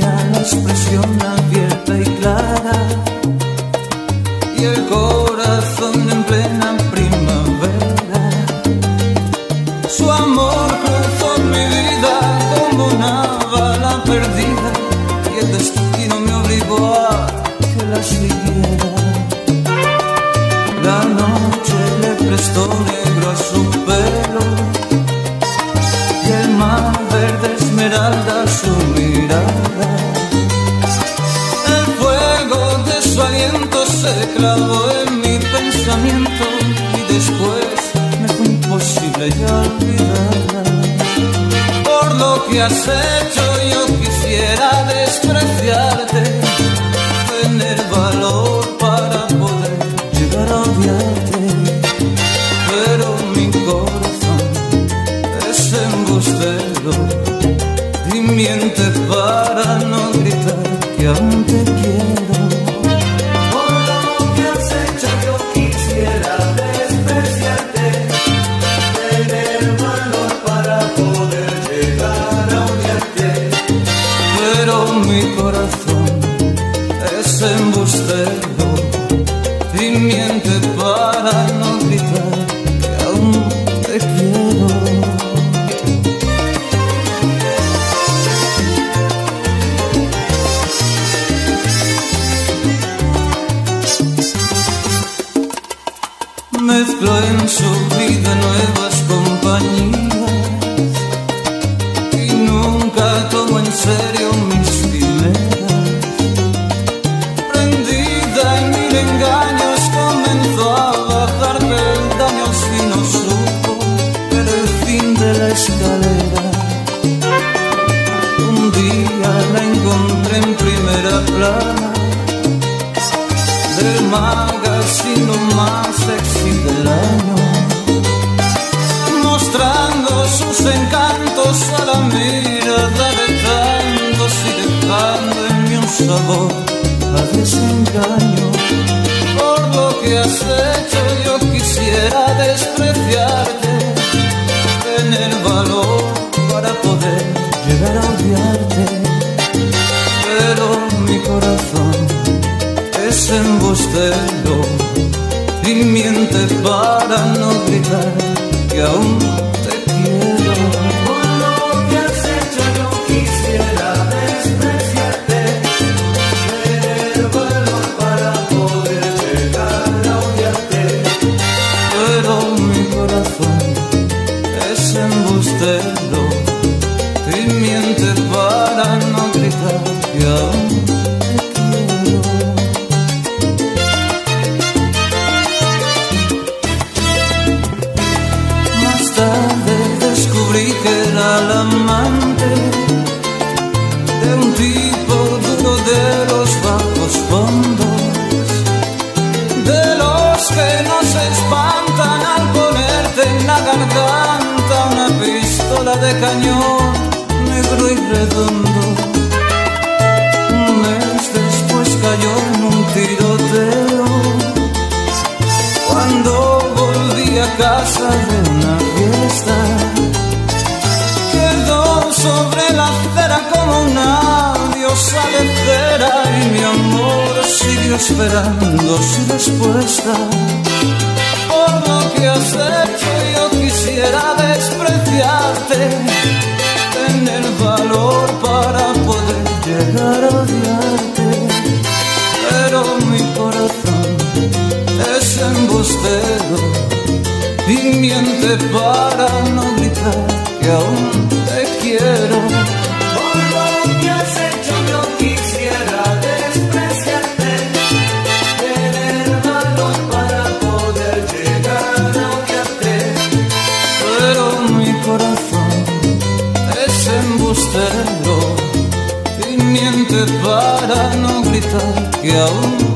la expresión abierta y clara y el corazón en plena primavera. Su amor cruzó mi vida como una bala perdida y el destino me obligó a que la siguiera. La noche le prestó negro a su pelo. Clavó en mi pensamiento y después me fue imposible ya olvidarla. Por lo que has hecho yo quisiera despreciarte, tener valor para poder llegar a odiarte, pero mi corazón es embustero y miente para no y miente para no gritar que aún te quiero. Mezcló en su vida nuevas compañías escalera. Un día la encontré en primera plana del magazine más sexy del año, mostrando sus encantos a la mirada dejándose y dejando en mí un sabor a desengaño. Por lo que has hecho yo quisiera despreciarte, y miente para no gritar que aún te quiero. Por lo que has hecho yo quisiera despreciarte, tener valor para poder llegar a odiarte, pero mi corazón es embustero y miente para no gritar cañón negro y redondo. Un mes después cayó en un tiroteo cuando volví a casa de una fiesta. Quedó sobre la acera como una diosa de cera y mi amor siguió esperando su respuesta. Por lo que has hecho yo quisiera despreciarte, y miente para no gritar que aún te quiero. Por lo que has hecho yo quisiera despreciarte, tener valor para poder llegar a odiarte, pero mi corazón es embustero y miente para no gritar que aún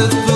artık